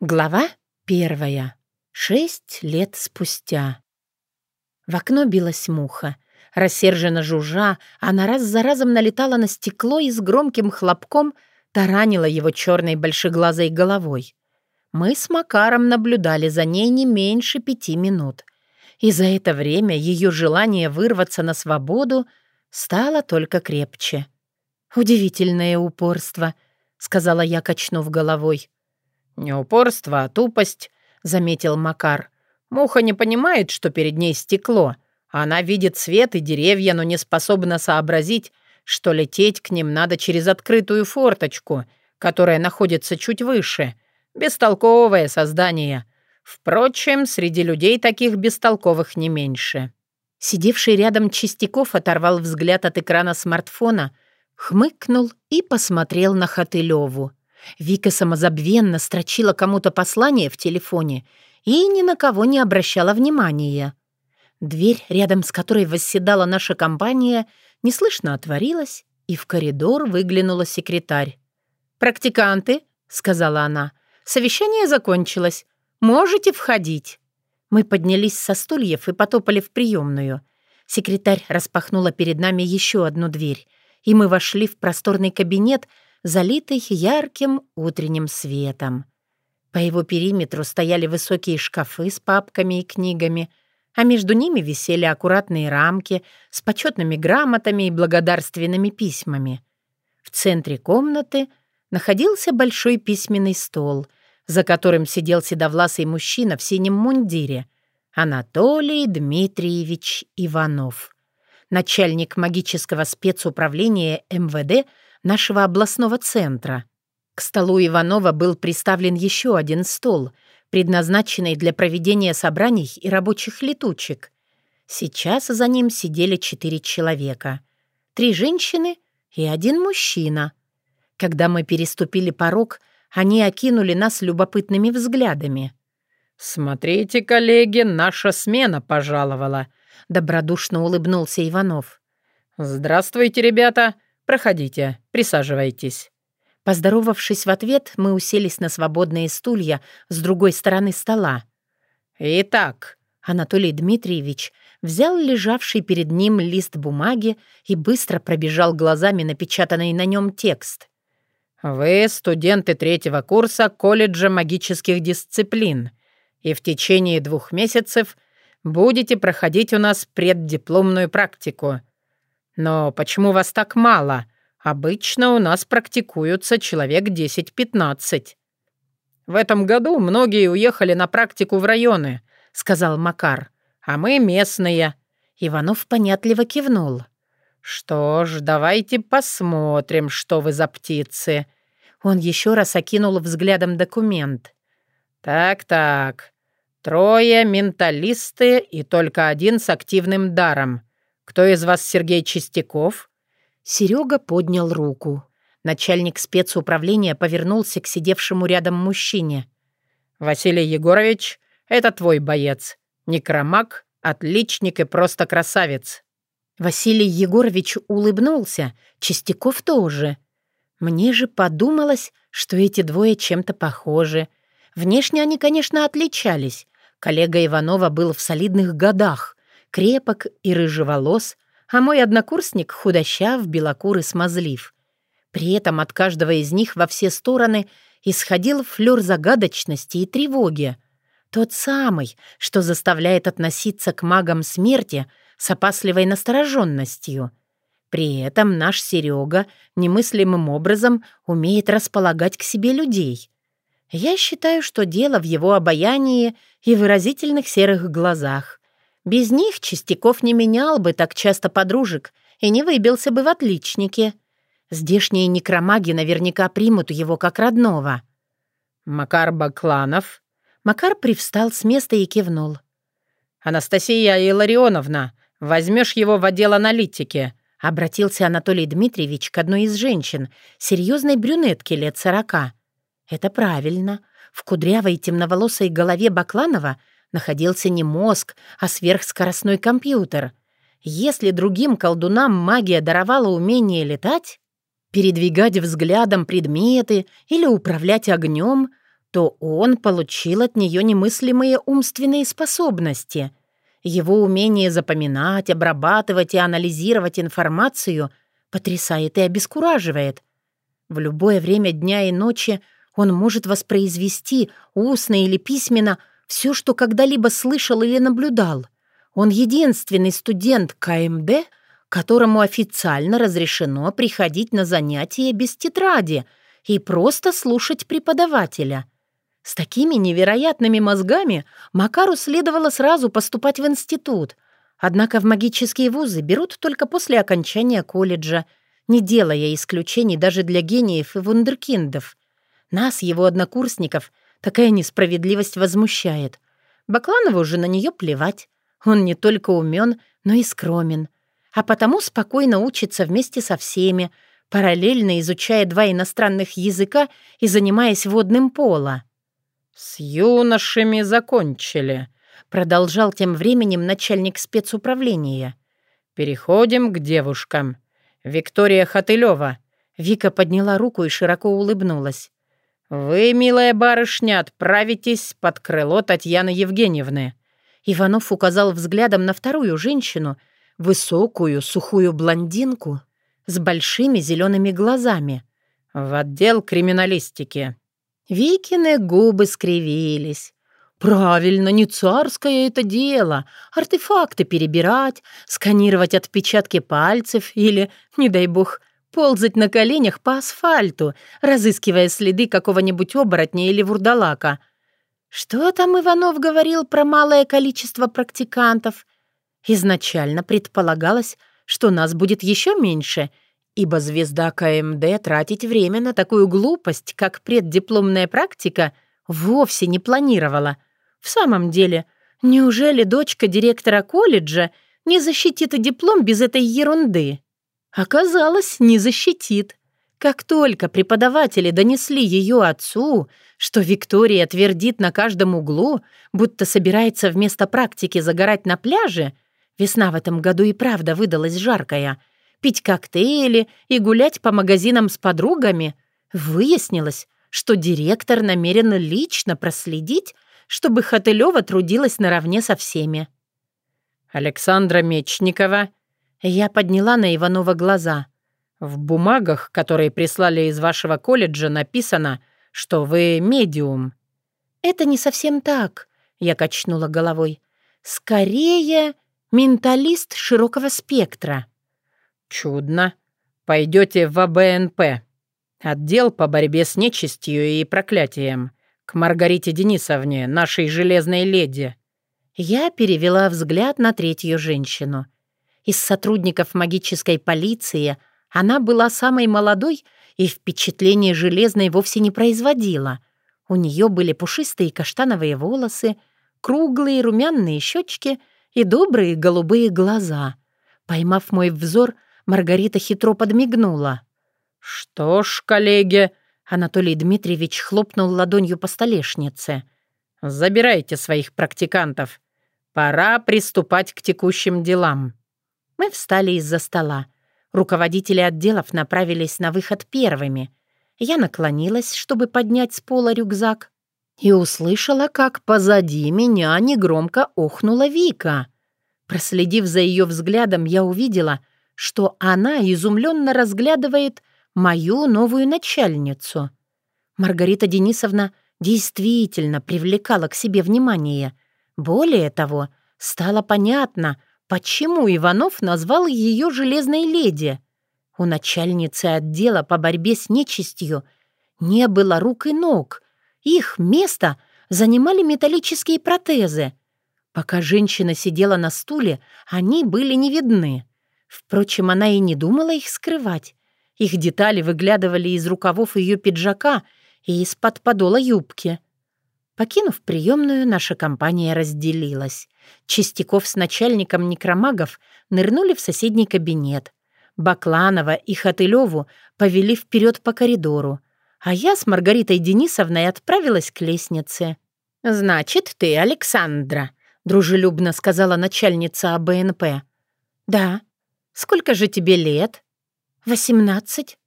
Глава первая. Шесть лет спустя. В окно билась муха. Рассерженно жужжа, она раз за разом налетала на стекло и с громким хлопком таранила его черной большеглазой головой. Мы с Макаром наблюдали за ней не меньше пяти минут. И за это время ее желание вырваться на свободу стало только крепче. «Удивительное упорство», — сказала я, качнув головой. «Не упорство, а тупость», — заметил Макар. «Муха не понимает, что перед ней стекло. Она видит свет и деревья, но не способна сообразить, что лететь к ним надо через открытую форточку, которая находится чуть выше. Бестолковое создание. Впрочем, среди людей таких бестолковых не меньше». Сидевший рядом Чистяков оторвал взгляд от экрана смартфона, хмыкнул и посмотрел на Хатылеву. Вика самозабвенно строчила кому-то послание в телефоне и ни на кого не обращала внимания. Дверь, рядом с которой восседала наша компания, неслышно отворилась, и в коридор выглянула секретарь. «Практиканты», — сказала она, — «совещание закончилось. Можете входить». Мы поднялись со стульев и потопали в приемную. Секретарь распахнула перед нами еще одну дверь, и мы вошли в просторный кабинет — залитый ярким утренним светом. По его периметру стояли высокие шкафы с папками и книгами, а между ними висели аккуратные рамки с почетными грамотами и благодарственными письмами. В центре комнаты находился большой письменный стол, за которым сидел седовласый мужчина в синем мундире — Анатолий Дмитриевич Иванов, начальник магического спецуправления МВД — нашего областного центра. К столу Иванова был приставлен еще один стол, предназначенный для проведения собраний и рабочих летучек. Сейчас за ним сидели четыре человека. Три женщины и один мужчина. Когда мы переступили порог, они окинули нас любопытными взглядами. «Смотрите, коллеги, наша смена пожаловала», — добродушно улыбнулся Иванов. «Здравствуйте, ребята. Проходите, присаживайтесь». Поздоровавшись в ответ, мы уселись на свободные стулья с другой стороны стола. «Итак», — Анатолий Дмитриевич взял лежавший перед ним лист бумаги и быстро пробежал глазами напечатанный на нем текст. «Вы студенты третьего курса колледжа магических дисциплин, и в течение двух месяцев будете проходить у нас преддипломную практику. Но почему вас так мало? Обычно у нас практикуются человек 10-15. В этом году многие уехали на практику в районы, сказал Макар. А мы местные. Иванов понятливо кивнул. «Что ж, давайте посмотрим, что вы за птицы». Он еще раз окинул взглядом документ. «Так-так. Трое менталисты и только один с активным даром. «Кто из вас Сергей Чистяков?» Серега поднял руку. Начальник спецуправления повернулся к сидевшему рядом мужчине. «Василий Егорович, это твой боец. Некромаг, отличник и просто красавец». Василий Егорович улыбнулся, Чистяков тоже. Мне же подумалось, что эти двое чем-то похожи. Внешне они, конечно, отличались. Коллега Иванова был в солидных годах крепок и рыжеволос, а мой однокурсник худощав, белокур и смазлив. При этом от каждого из них во все стороны исходил флёр загадочности и тревоги. Тот самый, что заставляет относиться к магам смерти с опасливой настороженностью. При этом наш Серега немыслимым образом умеет располагать к себе людей. Я считаю, что дело в его обаянии и выразительных серых глазах. Без них Чистяков не менял бы так часто подружек и не выбился бы в отличнике. Здешние некромаги наверняка примут его как родного. «Макар Бакланов?» Макар привстал с места и кивнул. «Анастасия Илларионовна, возьмешь его в отдел аналитики», обратился Анатолий Дмитриевич к одной из женщин, серьезной брюнетке лет сорока. «Это правильно. В кудрявой темноволосой голове Бакланова — находился не мозг, а сверхскоростной компьютер. Если другим колдунам магия даровала умение летать, передвигать взглядом предметы или управлять огнем, то он получил от нее немыслимые умственные способности. Его умение запоминать, обрабатывать и анализировать информацию потрясает и обескураживает. В любое время дня и ночи он может воспроизвести устно или письменно все, что когда-либо слышал или наблюдал. Он единственный студент КМД, которому официально разрешено приходить на занятия без тетради и просто слушать преподавателя. С такими невероятными мозгами Макару следовало сразу поступать в институт, однако в магические вузы берут только после окончания колледжа, не делая исключений даже для гениев и вундеркиндов. Нас, его однокурсников, такая несправедливость возмущает. Бакланову же на нее плевать. Он не только умен, но и скромен а потому спокойно учится вместе со всеми, параллельно изучая два иностранных языка и занимаясь водным пола. «С юношами закончили», — продолжал тем временем начальник спецуправления. «Переходим к девушкам. Виктория Хатылева». Вика подняла руку и широко улыбнулась. «Вы, милая барышня, отправитесь под крыло Татьяны Евгеньевны». Иванов указал взглядом на вторую женщину — высокую, сухую блондинку с большими зелеными глазами. В отдел криминалистики. Викины губы скривились. «Правильно, не царское это дело. Артефакты перебирать, сканировать отпечатки пальцев или, не дай бог, ползать на коленях по асфальту, разыскивая следы какого-нибудь оборотня или вурдалака. Что там Иванов говорил про малое количество практикантов? Изначально предполагалось, что нас будет еще меньше, ибо звезда КМД тратить время на такую глупость, как преддипломная практика, вовсе не планировала. В самом деле, неужели дочка директора колледжа не защитит диплом без этой ерунды? Оказалось, не защитит. Как только преподаватели донесли ее отцу, что Виктория твердит на каждом углу, будто собирается вместо практики загорать на пляже — Весна в этом году и правда выдалась жаркая. Пить коктейли и гулять по магазинам с подругами. Выяснилось, что директор намерен лично проследить, чтобы Хотылева трудилась наравне со всеми. «Александра Мечникова». Я подняла на Иванова глаза. «В бумагах, которые прислали из вашего колледжа, написано, что вы медиум». «Это не совсем так», — я качнула головой. «Скорее...» Менталист широкого спектра. Чудно. Пойдете в АБНП. Отдел по борьбе с нечистью и проклятием. К Маргарите Денисовне, нашей железной леди. Я перевела взгляд на третью женщину. Из сотрудников магической полиции она была самой молодой и впечатление железной вовсе не производила. У нее были пушистые каштановые волосы, круглые румяные щечки — и добрые голубые глаза. Поймав мой взор, Маргарита хитро подмигнула. «Что ж, коллеги...» Анатолий Дмитриевич хлопнул ладонью по столешнице. «Забирайте своих практикантов. Пора приступать к текущим делам». Мы встали из-за стола. Руководители отделов направились на выход первыми. Я наклонилась, чтобы поднять с пола рюкзак и услышала, как позади меня негромко охнула Вика. Проследив за ее взглядом, я увидела, что она изумленно разглядывает мою новую начальницу. Маргарита Денисовна действительно привлекала к себе внимание. Более того, стало понятно, почему Иванов назвал ее «железной леди». У начальницы отдела по борьбе с нечистью не было рук и ног — их место занимали металлические протезы. Пока женщина сидела на стуле, они были не видны. Впрочем, она и не думала их скрывать. Их детали выглядывали из рукавов ее пиджака и из-под подола юбки. Покинув приемную, наша компания разделилась. Чистяков с начальником некромагов нырнули в соседний кабинет. Бакланова и Хатылеву повели вперед по коридору а я с Маргаритой Денисовной отправилась к лестнице. «Значит, ты Александра», — дружелюбно сказала начальница АБНП. «Да. Сколько же тебе лет?» «Восемнадцать».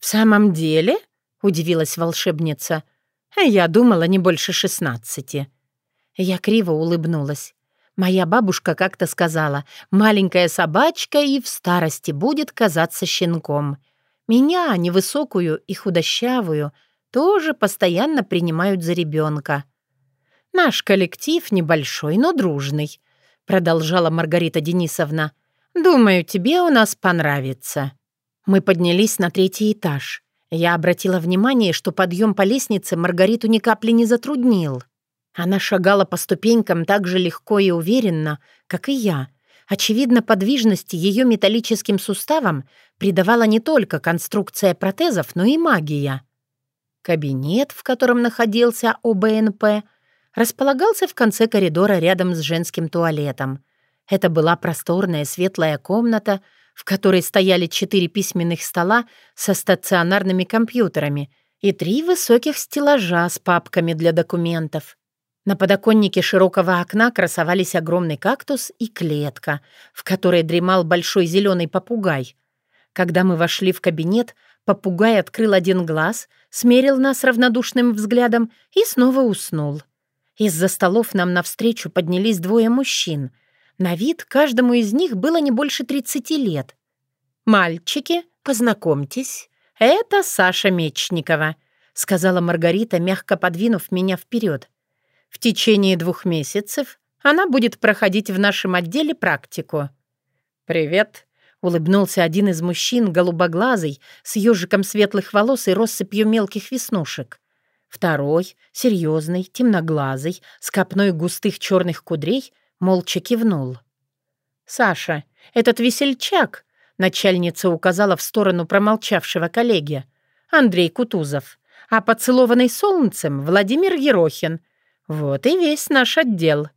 «В самом деле?» — удивилась волшебница. Я думала, не больше шестнадцати. Я криво улыбнулась. Моя бабушка как-то сказала, маленькая собачка и в старости будет казаться щенком. Меня, невысокую и худощавую, тоже постоянно принимают за ребенка. Наш коллектив небольшой, но дружный, продолжала Маргарита Денисовна. Думаю, тебе у нас понравится. Мы поднялись на третий этаж. Я обратила внимание, что подъем по лестнице Маргариту ни капли не затруднил. Она шагала по ступенькам так же легко и уверенно, как и я. Очевидно, подвижности ее металлическим суставам придавала не только конструкция протезов, но и магия. Кабинет, в котором находился ОБНП, располагался в конце коридора рядом с женским туалетом. Это была просторная светлая комната, в которой стояли четыре письменных стола со стационарными компьютерами и три высоких стеллажа с папками для документов. На подоконнике широкого окна красовались огромный кактус и клетка, в которой дремал большой зеленый попугай. Когда мы вошли в кабинет, попугай открыл один глаз, смерил нас равнодушным взглядом и снова уснул. Из-за столов нам навстречу поднялись двое мужчин — на вид каждому из них было не больше 30 лет. «Мальчики, познакомьтесь, это Саша Мечникова», сказала Маргарита, мягко подвинув меня вперед. «В течение двух месяцев она будет проходить в нашем отделе практику». «Привет», — улыбнулся один из мужчин, голубоглазый, с ежиком светлых волос и россыпью мелких веснушек. Второй, серьезный, темноглазый, с копной густых черных кудрей — молча кивнул. «Саша, этот весельчак», — начальница указала в сторону промолчавшего коллеги, «Андрей Кутузов, а поцелованный солнцем Владимир Ерохин. Вот и весь наш отдел».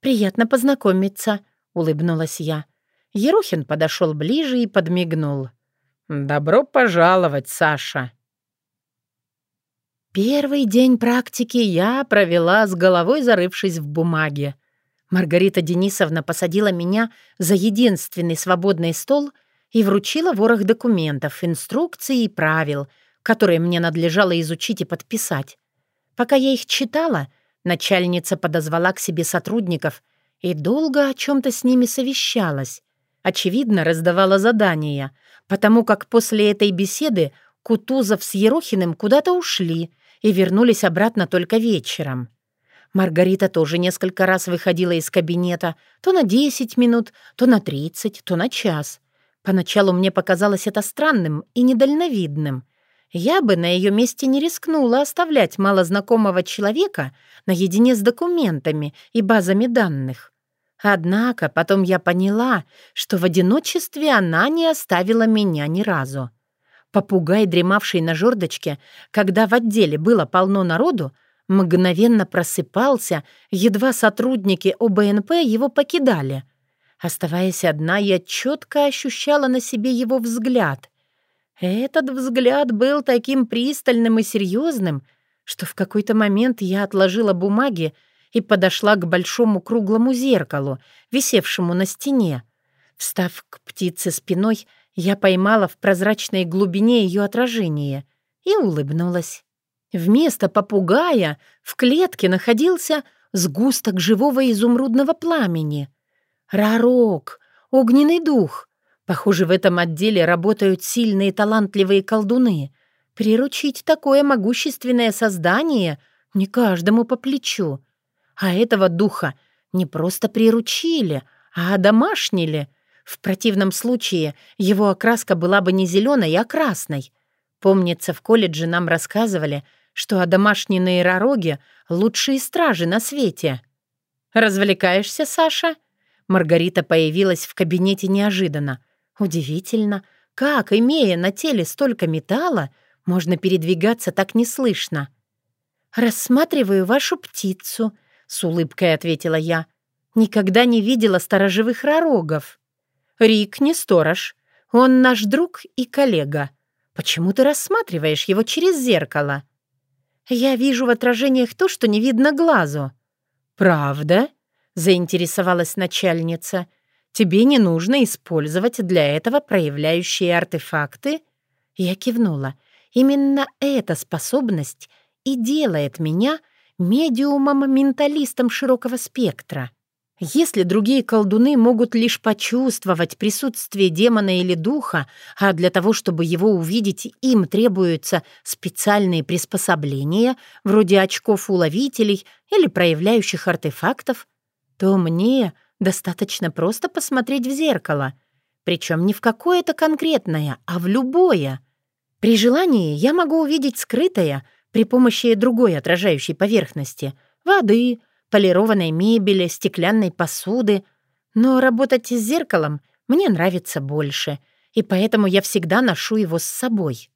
«Приятно познакомиться», — улыбнулась я. Ерохин подошел ближе и подмигнул. «Добро пожаловать, Саша!» Первый день практики я провела с головой зарывшись в бумаге. Маргарита Денисовна посадила меня за единственный свободный стол и вручила ворох документов, инструкций и правил, которые мне надлежало изучить и подписать. Пока я их читала, начальница подозвала к себе сотрудников и долго о чем-то с ними совещалась. Очевидно, раздавала задания, потому как после этой беседы Кутузов с Ерохиным куда-то ушли и вернулись обратно только вечером. Маргарита тоже несколько раз выходила из кабинета, то на 10 минут, то на 30, то на час. Поначалу мне показалось это странным и недальновидным. Я бы на ее месте не рискнула оставлять малознакомого человека наедине с документами и базами данных. Однако потом я поняла, что в одиночестве она не оставила меня ни разу. Попугай, дремавший на жердочке, когда в отделе было полно народу, мгновенно просыпался, едва сотрудники ОБНП его покидали. Оставаясь одна, я четко ощущала на себе его взгляд. Этот взгляд был таким пристальным и серьезным, что в какой-то момент я отложила бумаги и подошла к большому круглому зеркалу, висевшему на стене. Встав к птице спиной, я поймала в прозрачной глубине ее отражение и улыбнулась. Вместо попугая в клетке находился сгусток живого изумрудного пламени. Рарок, огненный дух. Похоже, в этом отделе работают сильные талантливые колдуны. Приручить такое могущественное создание не каждому по плечу. А этого духа не просто приручили, а одомашнили. В противном случае его окраска была бы не зеленой, а красной. Помнится, в колледже нам рассказывали — что одомашненные ророги — лучшие стражи на свете. «Развлекаешься, Саша?» Маргарита появилась в кабинете неожиданно. Удивительно, как, имея на теле столько металла, можно передвигаться так неслышно. «Рассматриваю вашу птицу», — с улыбкой ответила я. «Никогда не видела сторожевых ророгов». «Рик не сторож. Он наш друг и коллега. Почему ты рассматриваешь его через зеркало?» Я вижу в отражениях то, что не видно глазу». «Правда?» — заинтересовалась начальница. «Тебе не нужно использовать для этого проявляющие артефакты?» Я кивнула. Именно эта способность и делает меня медиумом-менталистом широкого спектра. Если другие колдуны могут лишь почувствовать присутствие демона или духа, а для того, чтобы его увидеть, им требуются специальные приспособления, вроде очков-уловителей или проявляющих артефактов, то мне достаточно просто посмотреть в зеркало, причем не в какое-то конкретное, а в любое. При желании я могу увидеть скрытое при помощи другой отражающей поверхности — воды — полированной мебели, стеклянной посуды. Но работать с зеркалом мне нравится больше, и поэтому я всегда ношу его с собой.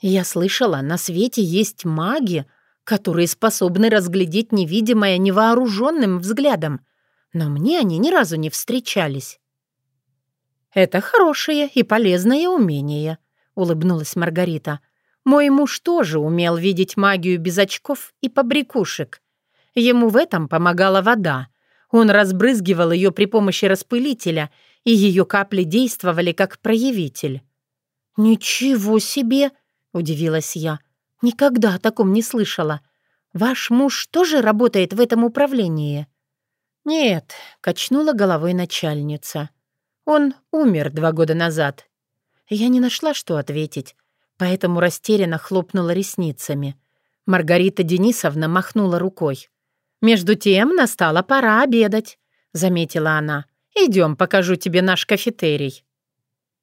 Я слышала, на свете есть маги, которые способны разглядеть невидимое невооруженным взглядом, но мне они ни разу не встречались. «Это хорошее и полезное умение», — улыбнулась Маргарита. «Мой муж тоже умел видеть магию без очков и побрякушек. Ему в этом помогала вода. Он разбрызгивал ее при помощи распылителя, и ее капли действовали как проявитель. «Ничего себе!» — удивилась я. «Никогда о таком не слышала. Ваш муж тоже работает в этом управлении?» «Нет», — качнула головой начальница. «Он умер два года назад». Я не нашла, что ответить, поэтому растерянно хлопнула ресницами. Маргарита Денисовна махнула рукой. «Между тем настала пора обедать», — заметила она. «Идем, покажу тебе наш кафетерий».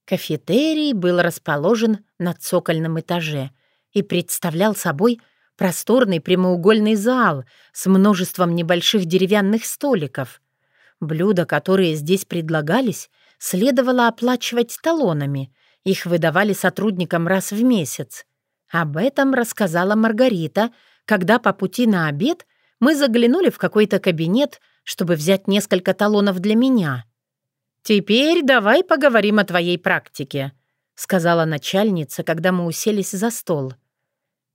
Кафетерий был расположен на цокольном этаже и представлял собой просторный прямоугольный зал с множеством небольших деревянных столиков. Блюда, которые здесь предлагались, следовало оплачивать талонами. Их выдавали сотрудникам раз в месяц. Об этом рассказала Маргарита, когда по пути на обед — мы заглянули в какой-то кабинет, чтобы взять несколько талонов для меня. «Теперь давай поговорим о твоей практике», — сказала начальница, когда мы уселись за стол.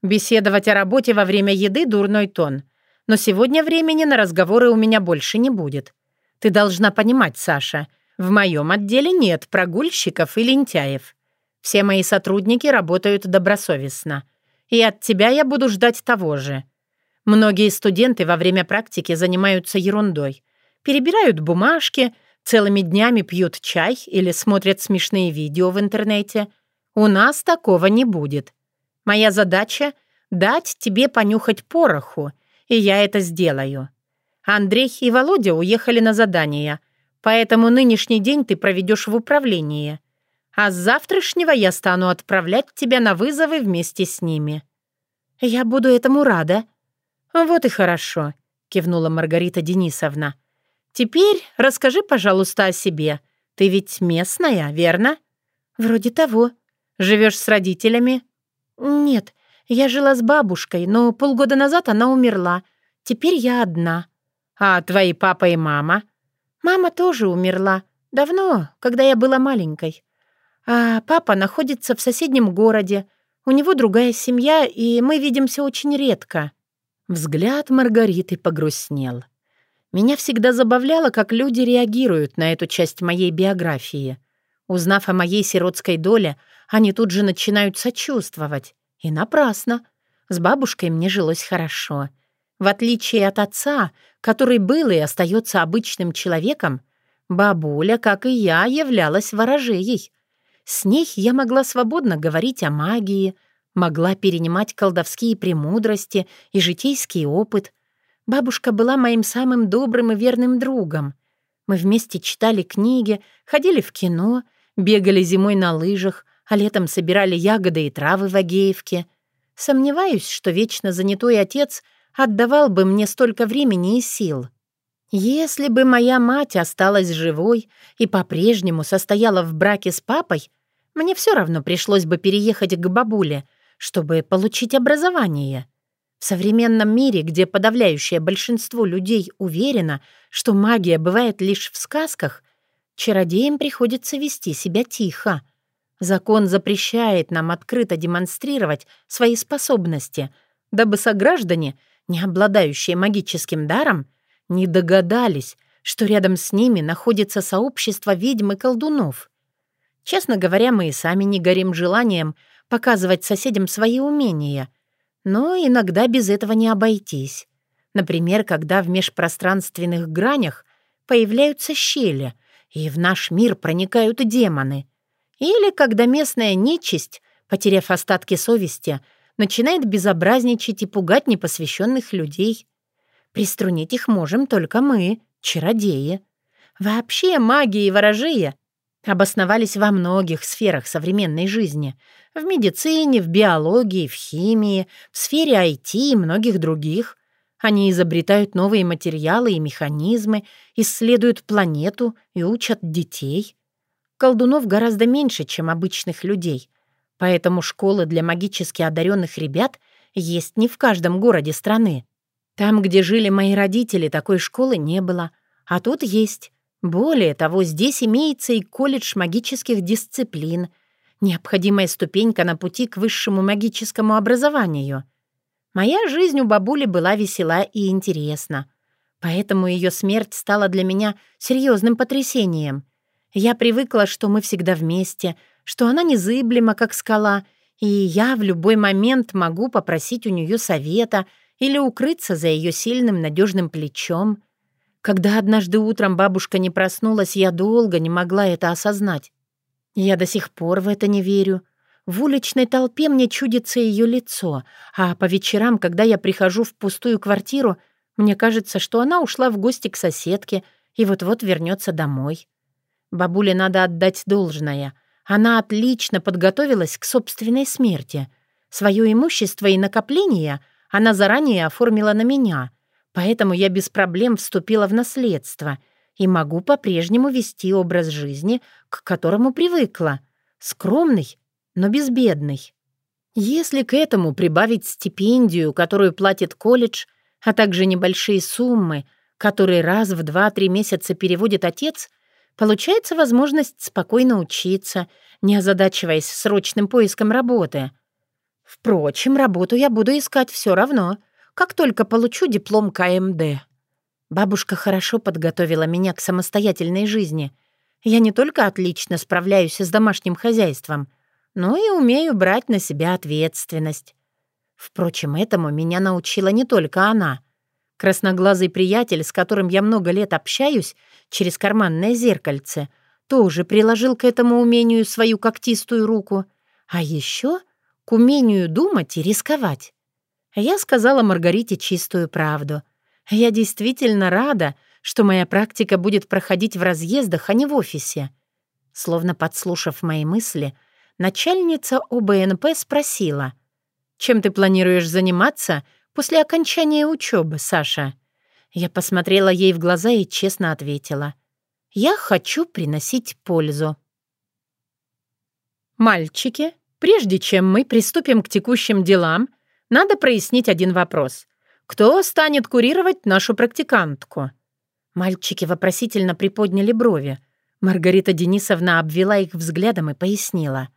«Беседовать о работе во время еды — дурной тон, но сегодня времени на разговоры у меня больше не будет. Ты должна понимать, Саша, в моем отделе нет прогульщиков и лентяев. Все мои сотрудники работают добросовестно, и от тебя я буду ждать того же». Многие студенты во время практики занимаются ерундой. Перебирают бумажки, целыми днями пьют чай или смотрят смешные видео в интернете. У нас такого не будет. Моя задача — дать тебе понюхать пороху, и я это сделаю. Андрей и Володя уехали на задание, поэтому нынешний день ты проведешь в управлении. А с завтрашнего я стану отправлять тебя на вызовы вместе с ними. Я буду этому рада, «Вот и хорошо», — кивнула Маргарита Денисовна. «Теперь расскажи, пожалуйста, о себе. Ты ведь местная, верно?» «Вроде того. Живешь с родителями?» «Нет, я жила с бабушкой, но полгода назад она умерла. Теперь я одна». «А твои папа и мама?» «Мама тоже умерла. Давно, когда я была маленькой. А папа находится в соседнем городе. У него другая семья, и мы видимся очень редко». Взгляд Маргариты погрустнел. Меня всегда забавляло, как люди реагируют на эту часть моей биографии. Узнав о моей сиротской доле, они тут же начинают сочувствовать. И напрасно. С бабушкой мне жилось хорошо. В отличие от отца, который был и остается обычным человеком, бабуля, как и я, являлась ворожеей. С ней я могла свободно говорить о магии, могла перенимать колдовские премудрости и житейский опыт. Бабушка была моим самым добрым и верным другом. Мы вместе читали книги, ходили в кино, бегали зимой на лыжах, а летом собирали ягоды и травы в Агеевке. Сомневаюсь, что вечно занятой отец отдавал бы мне столько времени и сил. Если бы моя мать осталась живой и по-прежнему состояла в браке с папой, мне все равно пришлось бы переехать к бабуле — чтобы получить образование. В современном мире, где подавляющее большинство людей уверено, что магия бывает лишь в сказках, чародеям приходится вести себя тихо. Закон запрещает нам открыто демонстрировать свои способности, дабы сограждане, не обладающие магическим даром, не догадались, что рядом с ними находится сообщество ведьм и колдунов. Честно говоря, мы и сами не горим желанием показывать соседям свои умения. Но иногда без этого не обойтись. Например, когда в межпространственных гранях появляются щели, и в наш мир проникают демоны. Или когда местная нечисть, потеряв остатки совести, начинает безобразничать и пугать непосвященных людей. Приструнить их можем только мы, чародеи. Вообще маги и ворожеи обосновались во многих сферах современной жизни. В медицине, в биологии, в химии, в сфере IT и многих других. Они изобретают новые материалы и механизмы, исследуют планету и учат детей. Колдунов гораздо меньше, чем обычных людей. Поэтому школы для магически одаренных ребят есть не в каждом городе страны. Там, где жили мои родители, такой школы не было. А тут есть. Более того, здесь имеется и колледж магических дисциплин, необходимая ступенька на пути к высшему магическому образованию. Моя жизнь у бабули была весела и интересна, поэтому ее смерть стала для меня серьезным потрясением. Я привыкла, что мы всегда вместе, что она незыблема, как скала, и я в любой момент могу попросить у нее совета или укрыться за ее сильным надежным плечом — когда однажды утром бабушка не проснулась, я долго не могла это осознать. Я до сих пор в это не верю. В уличной толпе мне чудится ее лицо, а по вечерам, когда я прихожу в пустую квартиру, мне кажется, что она ушла в гости к соседке и вот-вот вернется домой. Бабуле надо отдать должное. Она отлично подготовилась к собственной смерти. Свое имущество и накопления она заранее оформила на меня — Поэтому я без проблем вступила в наследство и могу по-прежнему вести образ жизни, к которому привыкла. Скромный, но безбедный. Если к этому прибавить стипендию, которую платит колледж, а также небольшие суммы, которые раз в 2-3 месяца переводит отец, получается возможность спокойно учиться, не озадачиваясь срочным поиском работы. Впрочем, работу я буду искать все равно — как только получу диплом КМД. Бабушка хорошо подготовила меня к самостоятельной жизни. Я не только отлично справляюсь с домашним хозяйством, но и умею брать на себя ответственность. Впрочем, этому меня научила не только она. Красноглазый приятель, с которым я много лет общаюсь через карманное зеркальце, тоже приложил к этому умению свою когтистую руку, а еще к умению думать и рисковать. Я сказала Маргарите чистую правду. Я действительно рада, что моя практика будет проходить в разъездах, а не в офисе. Словно подслушав мои мысли, начальница ОБНП спросила, «Чем ты планируешь заниматься после окончания учебы, Саша?» Я посмотрела ей в глаза и честно ответила, «Я хочу приносить пользу». «Мальчики, прежде чем мы приступим к текущим делам, — надо прояснить один вопрос. Кто станет курировать нашу практикантку?» Мальчики вопросительно приподняли брови. Маргарита Денисовна обвела их взглядом и пояснила.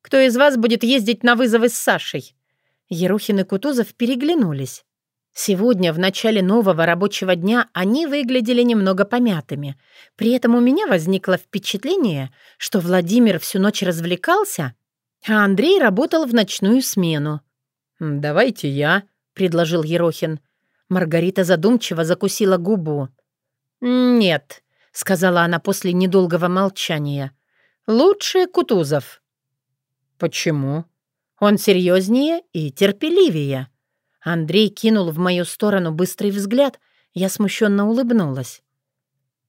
«Кто из вас будет ездить на вызовы с Сашей?» Ерухин и Кутузов переглянулись. Сегодня, в начале нового рабочего дня, они выглядели немного помятыми. При этом у меня возникло впечатление, что Владимир всю ночь развлекался, а Андрей работал в ночную смену. «Давайте я», — предложил Ерохин. Маргарита задумчиво закусила губу. «Нет», — сказала она после недолгого молчания. «Лучше Кутузов». «Почему?» «Он серьезнее и терпеливее». Андрей кинул в мою сторону быстрый взгляд. Я смущенно улыбнулась.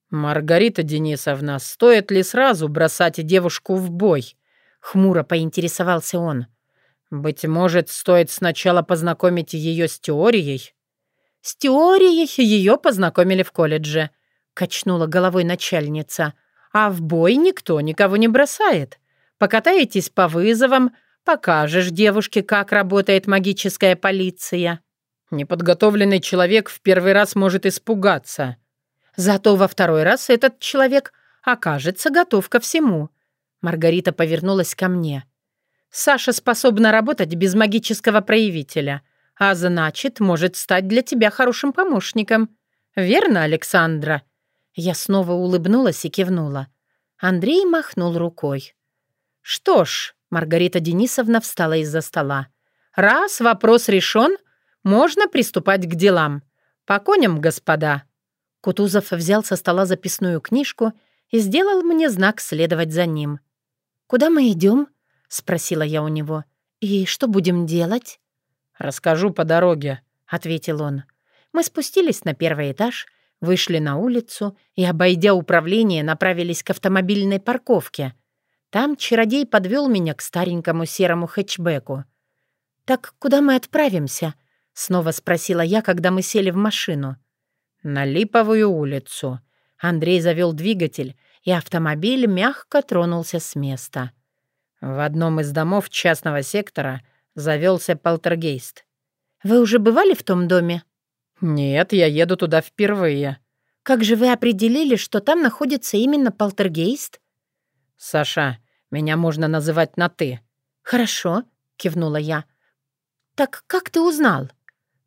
«Маргарита Денисовна, стоит ли сразу бросать девушку в бой?» — хмуро поинтересовался он. «Быть может, стоит сначала познакомить ее с теорией?» «С теорией ее познакомили в колледже», — качнула головой начальница. «А в бой никто никого не бросает. Покатаетесь по вызовам, покажешь девушке, как работает магическая полиция». Неподготовленный человек в первый раз может испугаться. Зато во второй раз этот человек окажется готов ко всему. Маргарита повернулась ко мне. Саша способна работать без магического проявителя, а значит, может стать для тебя хорошим помощником. Верно, Александра?» Я снова улыбнулась и кивнула. Андрей махнул рукой. «Что ж», — Маргарита Денисовна встала из-за стола, Раз вопрос решен, можно приступать к делам. По коням, господа». Кутузов взял со стола записную книжку и сделал мне знак следовать за ним. «Куда мы идем? Спросила я у него. «И что будем делать?» «Расскажу по дороге», — ответил он. Мы спустились на первый этаж, вышли на улицу и, обойдя управление, направились к автомобильной парковке. Там чародей подвел меня к старенькому серому хэтчбеку. «Так куда мы отправимся?» — снова спросила я, когда мы сели в машину. «На Липовую улицу». Андрей завел двигатель, и автомобиль мягко тронулся с места. В одном из домов частного сектора завелся полтергейст. «Вы уже бывали в том доме?» «Нет, я еду туда впервые». «Как же вы определили, что там находится именно полтергейст?» «Саша, меня можно называть на «ты». «Хорошо», — кивнула я. «Так как ты узнал?»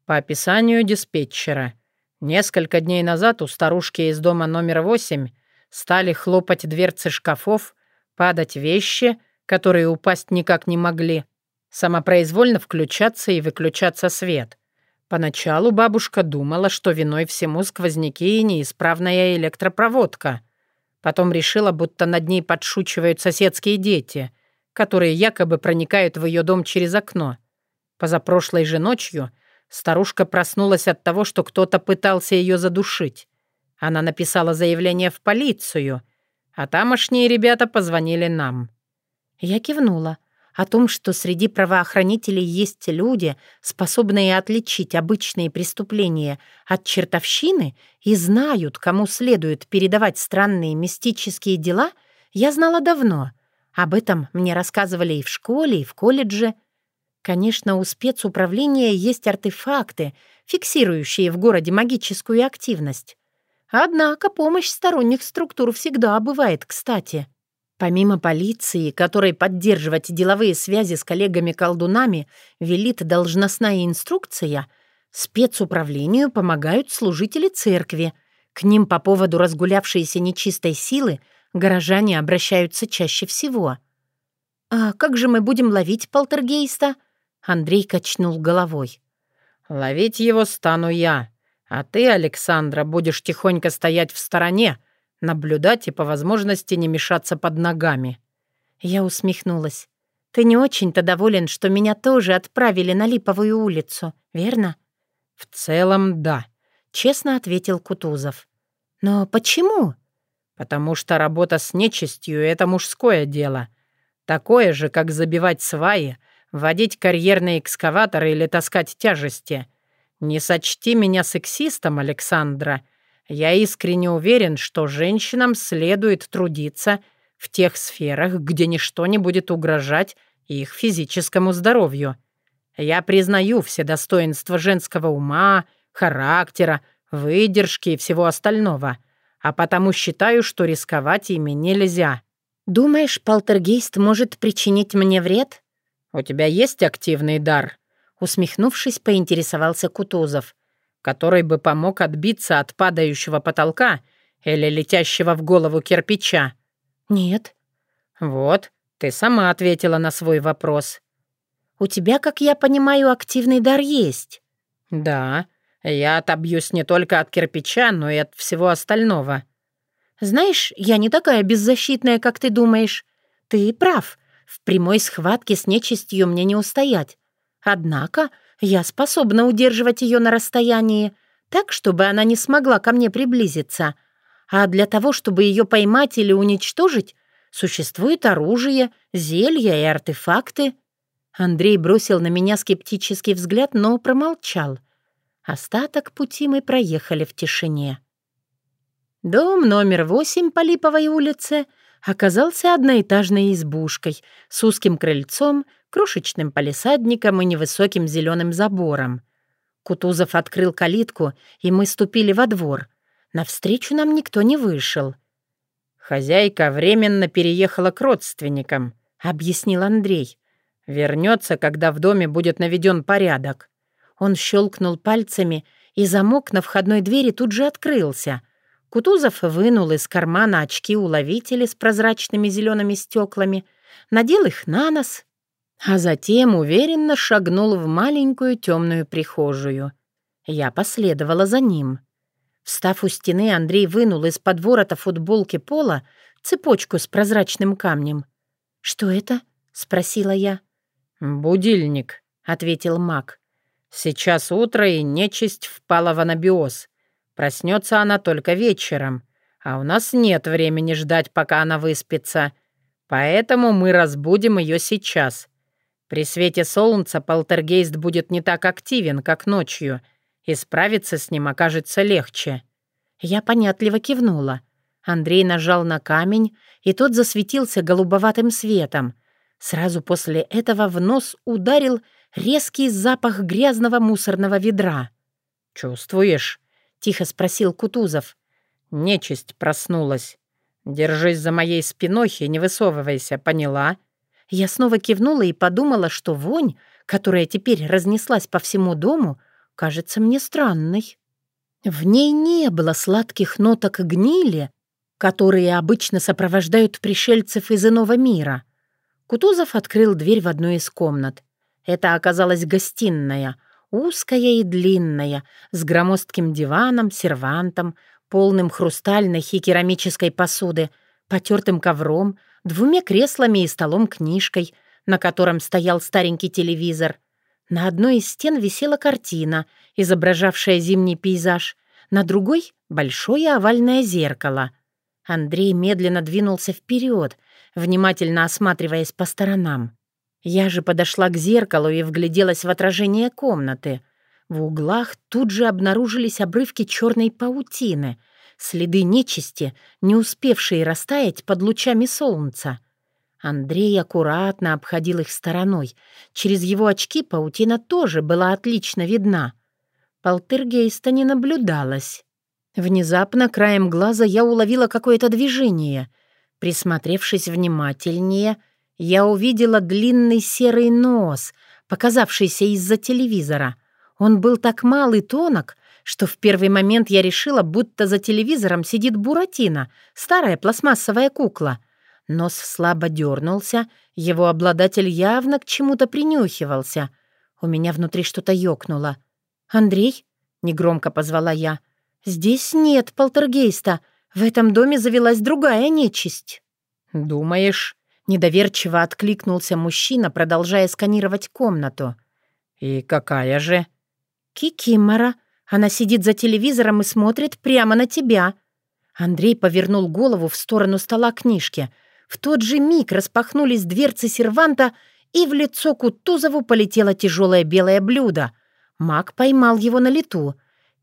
«По описанию диспетчера. Несколько дней назад у старушки из дома номер восемь стали хлопать дверцы шкафов, падать вещи, которые упасть никак не могли, самопроизвольно включаться и выключаться свет. Поначалу бабушка думала, что виной всему сквозняки и неисправная электропроводка. Потом решила, будто над ней подшучивают соседские дети, которые якобы проникают в ее дом через окно. Позапрошлой же ночью старушка проснулась от того, что кто-то пытался ее задушить. Она написала заявление в полицию, а тамошние ребята позвонили нам. Я кивнула. О том, что среди правоохранителей есть люди, способные отличить обычные преступления от чертовщины и знают, кому следует передавать странные мистические дела, я знала давно. Об этом мне рассказывали и в школе, и в колледже. Конечно, у спецуправления есть артефакты, фиксирующие в городе магическую активность. Однако помощь сторонних структур всегда бывает кстати. Помимо полиции, которой поддерживать деловые связи с коллегами-колдунами велит должностная инструкция, спецуправлению помогают служители церкви. К ним по поводу разгулявшейся нечистой силы горожане обращаются чаще всего. «А как же мы будем ловить полтергейста?» Андрей качнул головой. «Ловить его стану я, а ты, Александра, будешь тихонько стоять в стороне, наблюдать и по возможности не мешаться под ногами. Я усмехнулась. «Ты не очень-то доволен, что меня тоже отправили на Липовую улицу, верно?» «В целом, да», — честно ответил Кутузов. «Но почему?» «Потому что работа с нечистью — это мужское дело. Такое же, как забивать сваи, водить карьерный экскаватор или таскать тяжести. Не сочти меня сексистом, Александра. Я искренне уверен, что женщинам следует трудиться в тех сферах, где ничто не будет угрожать их физическому здоровью. Я признаю все достоинства женского ума, характера, выдержки и всего остального, а потому считаю, что рисковать ими нельзя. Думаешь, полтергейст может причинить мне вред? У тебя есть активный дар? Усмехнувшись, поинтересовался Кутузов который бы помог отбиться от падающего потолка или летящего в голову кирпича? Нет. Вот, ты сама ответила на свой вопрос. У тебя, как я понимаю, активный дар есть. Да, я отобьюсь не только от кирпича, но и от всего остального. Знаешь, я не такая беззащитная, как ты думаешь. Ты прав. В прямой схватке с нечистью мне не устоять. Однако я способна удерживать ее на расстоянии, так, чтобы она не смогла ко мне приблизиться. А для того, чтобы ее поймать или уничтожить, существует оружие, зелья и артефакты. Андрей бросил на меня скептический взгляд, но промолчал. Остаток пути мы проехали в тишине. Дом номер восемь по Липовой улице оказался одноэтажной избушкой с узким крыльцом, крошечным палисадником и невысоким зеленым забором. Кутузов открыл калитку, и мы ступили во двор. Навстречу нам никто не вышел. «Хозяйка временно переехала к родственникам», — объяснил Андрей. «Вернется, когда в доме будет наведен порядок». Он щелкнул пальцами, и замок на входной двери тут же открылся. Кутузов вынул из кармана очки-уловители с прозрачными зелеными стеклами, надел их на нос а затем уверенно шагнул в маленькую темную прихожую. Я последовала за ним. Встав у стены, Андрей вынул из-под ворота футболки пола цепочку с прозрачным камнем. «Что это?» — спросила я. «Будильник», — ответил маг. «Сейчас утро, и нечисть впала в анабиоз. Проснется она только вечером, а у нас нет времени ждать, пока она выспится. Поэтому мы разбудим ее сейчас. При свете солнца полтергейст будет не так активен, как ночью, и справиться с ним окажется легче». Я понятливо кивнула. Андрей нажал на камень, и тот засветился голубоватым светом. Сразу после этого в нос ударил резкий запах грязного мусорного ведра. «Чувствуешь?» — тихо спросил Кутузов. «Нечисть проснулась. Держись за моей спиной и не высовывайся, поняла?» Я снова кивнула и подумала, что вонь, которая теперь разнеслась по всему дому, кажется мне странной. В ней не было сладких ноток гнили, которые обычно сопровождают пришельцев из иного мира. Кутузов открыл дверь в одну из комнат. Это оказалась гостиная, узкая и длинная, с громоздким диваном, сервантом, полным хрустальной и керамической посуды, потертым ковром, двумя креслами и столом-книжкой, на котором стоял старенький телевизор. На одной из стен висела картина, изображавшая зимний пейзаж, на другой — большое овальное зеркало. Андрей медленно двинулся вперед, внимательно осматриваясь по сторонам. Я же подошла к зеркалу и вгляделась в отражение комнаты. В углах тут же обнаружились обрывки черной паутины — следы нечисти, не успевшие растаять под лучами солнца. Андрей аккуратно обходил их стороной. Через его очки паутина тоже была отлично видна. Полтергейста не наблюдалось. Внезапно краем глаза я уловила какое-то движение. Присмотревшись внимательнее, я увидела длинный серый нос, показавшийся из-за телевизора. Он был так мал и тонок, что в первый момент я решила, будто за телевизором сидит Буратино, старая пластмассовая кукла. Нос слабо дернулся, его обладатель явно к чему-то принюхивался. У меня внутри что-то ёкнуло. «Андрей?» — негромко позвала я. «Здесь нет полтергейста. В этом доме завелась другая нечисть». «Думаешь?» — недоверчиво откликнулся мужчина, продолжая сканировать комнату. «И какая же?» «Кикимора», она сидит за телевизором и смотрит прямо на тебя». Андрей повернул голову в сторону стола книжки. В тот же миг распахнулись дверцы серванта, и в лицо Кутузову полетело тяжелое белое блюдо. Маг поймал его на лету.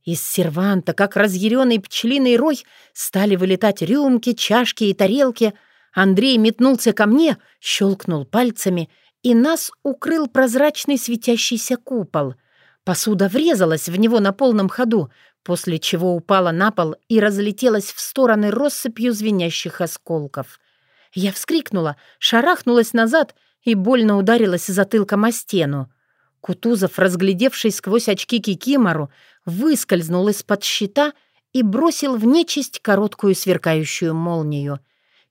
Из серванта, как разъяренный пчелиный рой, стали вылетать рюмки, чашки и тарелки. Андрей метнулся ко мне, щелкнул пальцами, и нас укрыл прозрачный светящийся купол — Посуда врезалась в него на полном ходу, после чего упала на пол и разлетелась в стороны россыпью звенящих осколков. Я вскрикнула, шарахнулась назад и больно ударилась затылком о стену. Кутузов, разглядевший сквозь очки Кикимору, выскользнул из-под щита и бросил в нечисть короткую сверкающую молнию.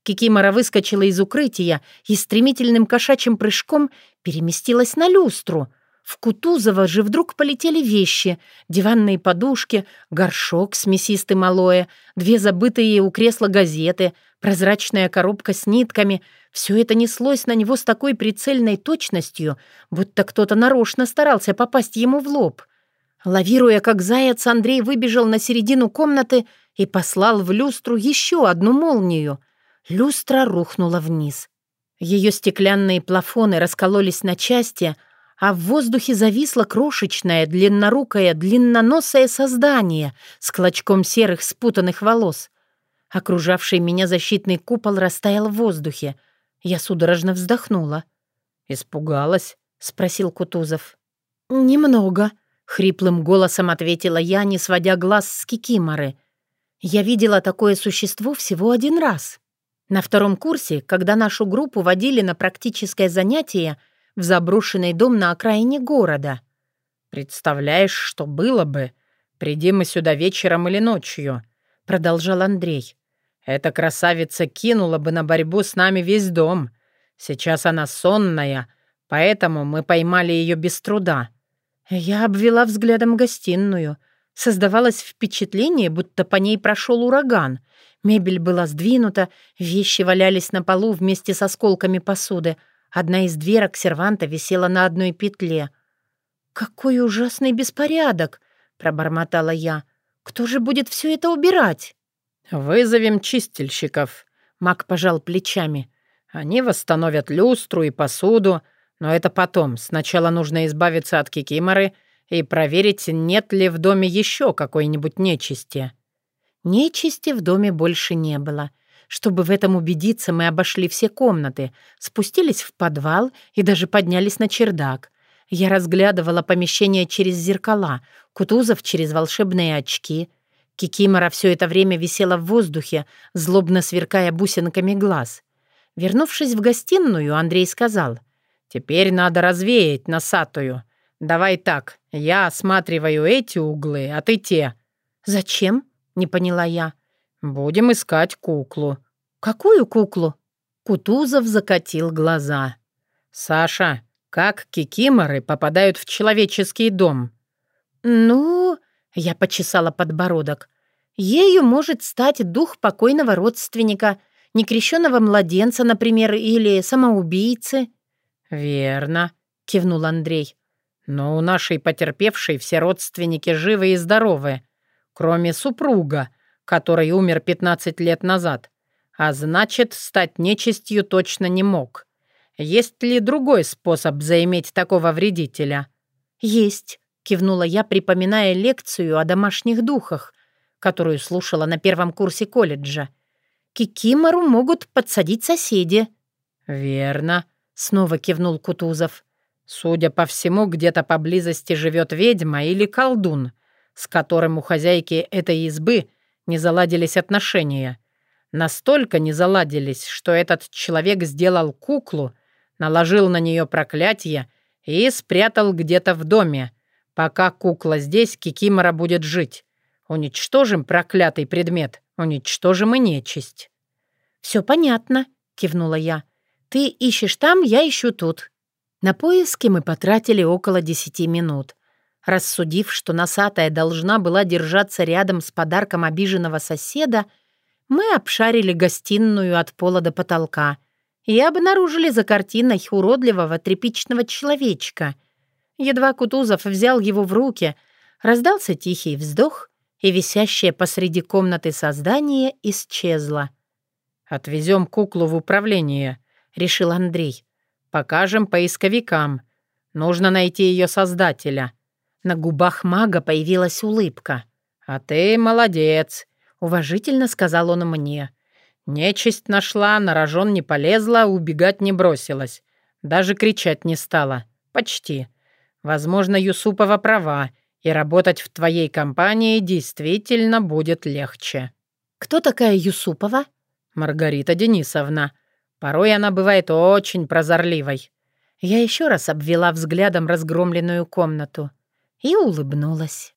Кикимора выскочила из укрытия и стремительным кошачьим прыжком переместилась на люстру — в Кутузова же вдруг полетели вещи, диванные подушки, горшок с мясистым алоэ, две забытые у кресла газеты, прозрачная коробка с нитками. Все это неслось на него с такой прицельной точностью, будто кто-то нарочно старался попасть ему в лоб. Лавируя как заяц, Андрей выбежал на середину комнаты и послал в люстру еще одну молнию. Люстра рухнула вниз. Ее стеклянные плафоны раскололись на части — а в воздухе зависло крошечное, длиннорукое, длинноносое создание с клочком серых спутанных волос. Окружавший меня защитный купол растаял в воздухе. Я судорожно вздохнула. «Испугалась?» — спросил Кутузов. «Немного», — хриплым голосом ответила я, не сводя глаз с Кикиморы. «Я видела такое существо всего один раз. На втором курсе, когда нашу группу водили на практическое занятие, в заброшенный дом на окраине города. «Представляешь, что было бы? Приди мы сюда вечером или ночью», — продолжал Андрей. «Эта красавица кинула бы на борьбу с нами весь дом. Сейчас она сонная, Поэтому мы поймали ее без труда». Я обвела взглядом гостиную. Создавалось впечатление, будто по ней прошел ураган. Мебель была сдвинута, вещи валялись на полу вместе с осколками посуды. Одна из дверок серванта висела на одной петле. «Какой ужасный беспорядок!» — пробормотала я. «Кто же будет все это убирать?» «Вызовем чистильщиков», — Мак пожал плечами. «Они восстановят люстру и посуду, но это потом. Сначала нужно избавиться от кикиморы и проверить, нет ли в доме еще какой-нибудь нечисти». Нечисти в доме больше не было. Чтобы в этом убедиться, мы обошли все комнаты, спустились в подвал и даже поднялись на чердак. Я разглядывала помещение через зеркала, Кутузов через волшебные очки. Кикимора все это время висела в воздухе, злобно сверкая бусинками глаз. Вернувшись в гостиную, Андрей сказал, «Теперь надо развеять носатую. Давай так, я осматриваю эти углы, а ты те». «Зачем?» — не поняла я. «Будем искать куклу». «Какую куклу?» Кутузов закатил глаза. «Саша, как кикиморы попадают в человеческий дом?» «Ну...» — я почесала подбородок. «Ею может стать дух покойного родственника, некрещенного младенца, например, или самоубийцы». «Верно», — кивнул Андрей. «Но у нашей потерпевшей все родственники живы и здоровы, кроме супруга, который умер 15 лет назад, а значит, стать нечистью точно не мог. Есть ли другой способ заиметь такого вредителя?» «Есть», — кивнула я, припоминая лекцию о домашних духах, которую слушала на первом курсе колледжа. «Кикимору могут подсадить соседи». «Верно», — снова кивнул Кутузов. «Судя по всему, где-то поблизости живет ведьма или колдун, с которым у хозяйки этой избы не заладились отношения. Настолько не заладились, что этот человек сделал куклу, наложил на нее проклятие и спрятал где-то в доме. Пока кукла здесь, Кикимора будет жить. Уничтожим проклятый предмет, уничтожим и нечисть». «Все понятно», — кивнула я. «Ты ищешь там, я ищу тут». На поиски мы потратили около десяти минут. Рассудив, что носатая должна была держаться рядом с подарком обиженного соседа, мы обшарили гостиную от пола до потолка и обнаружили за картиной уродливого тряпичного человечка. Едва Кутузов взял его в руки, раздался тихий вздох, и висящее посреди комнаты создание исчезло. «Отвезем куклу в управление», — решил Андрей. «Покажем поисковикам. Нужно найти ее создателя». На губах мага появилась улыбка. «А ты молодец», — уважительно сказал он мне. «Нечисть нашла, на рожон не полезла, убегать не бросилась. Даже кричать не стала. Почти. Возможно, Юсупова права, и работать в твоей компании действительно будет легче». «Кто такая Юсупова?» «Маргарита Денисовна. Порой она бывает очень прозорливой». Я еще раз обвела взглядом разгромленную комнату и улыбнулась.